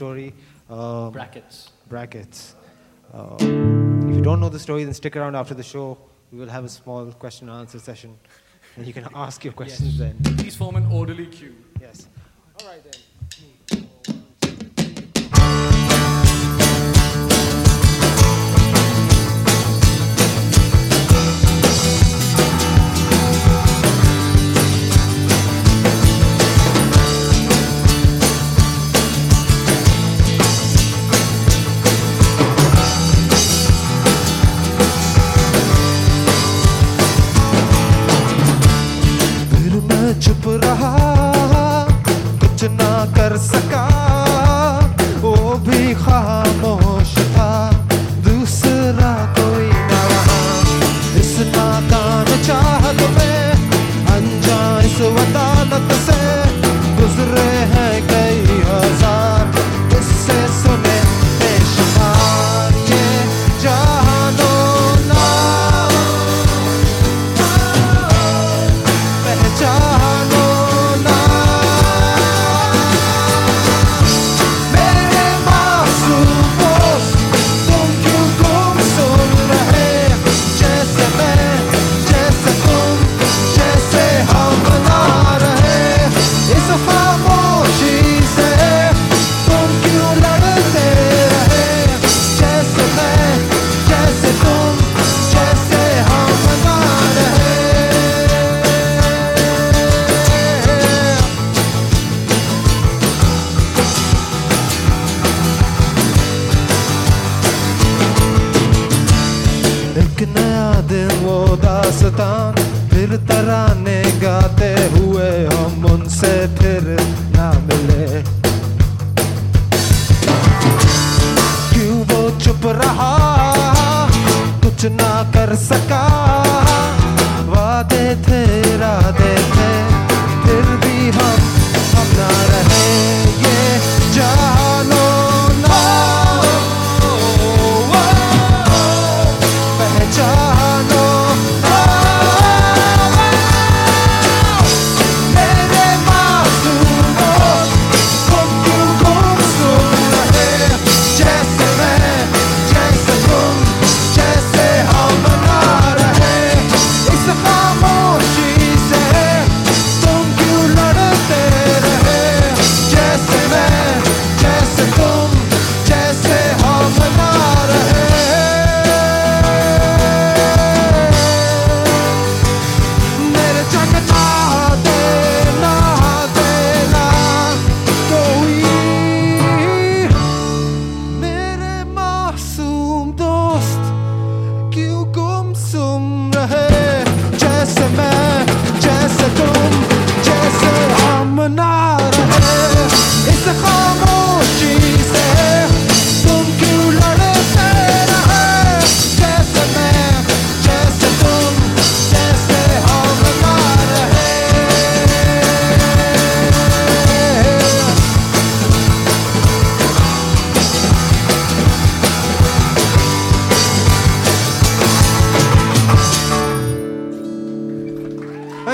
brackets نو داٹور answer کر سکا وہ بھی خاموش وہ داستان پھر ترانے گاتے ہوئے ہم ان سے پھر نہ ملے کیوں وہ چپ رہا کچھ نہ کر سکا